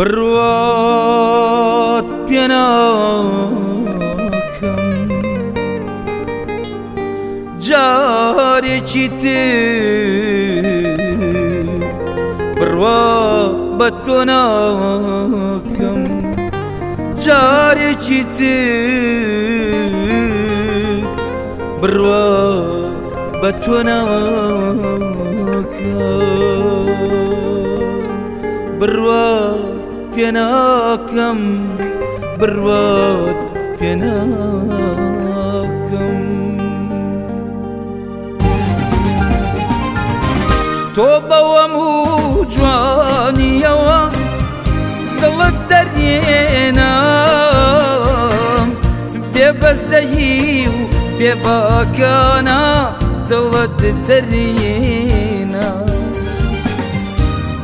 बर्वात्प्यनाखं जारचिते बर्वाबत्वनाभ्यं जारचिते बर्वाबत्वनाभ्यं बर्वा بيناكم برواد بيناكم تۆ بەوەم و جوانیەوە دڵت دەرێنام بێ بەزەهی و بێباکانە دڵت دەرێنە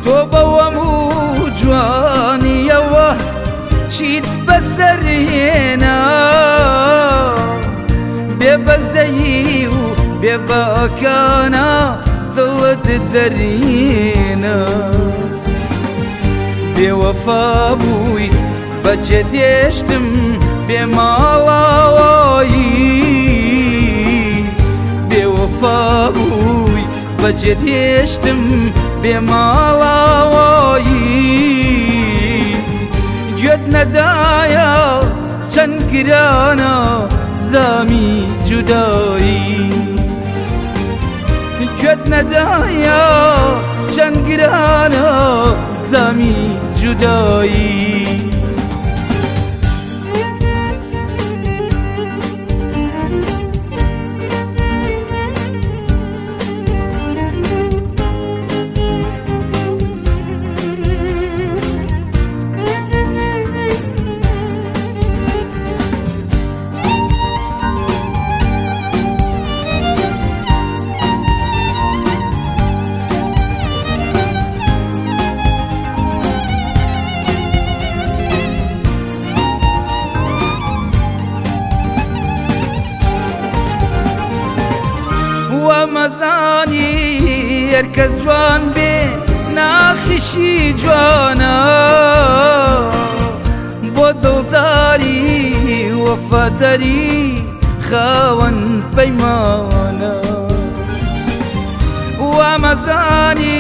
تۆ چیت بەسەر هێنا بيبا بەزەیی و بێ بەکانە دڵت دەرینە بێوەفا بووی بەجێ دێشتم بێ ماڵاوایی بێوەفا بووی يشتم دێشتم بێ دلت ندایا چند گرانا زامی جدایی کت ندایا چند گرانا زامی جدایی گەرکە جوان بێ ناخشی جوانە بۆ دڵداری وەفەدەری خاوەن پەیمانە وامەزانی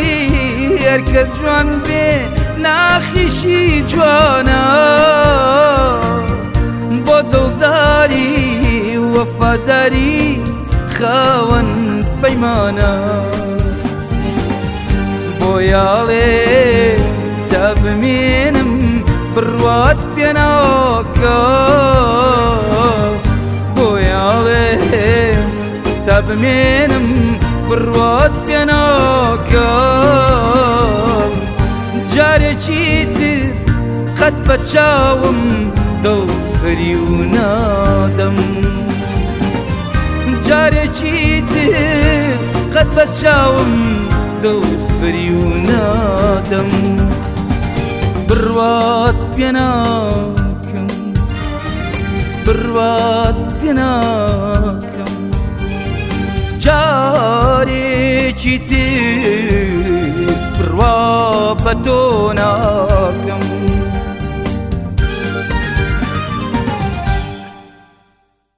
هەرکە جوان بێ ناخشی جوانە بۆ دڵداری وەفەدەری خاوەن پەیمانە خۆیاڵێ تا بمێنم بڕات پێناکە بۆیاڵێ تا بمێنم بڕات پێناکە جارێکی تر قەت بە چاوم دڵ فری و نادەم جارێکی تر قەت بە چاوم دڵفری و نادەم بڕات پێناکەم بڕات پێناکەم جارێکی تر بڕوا بە تۆ ناکەم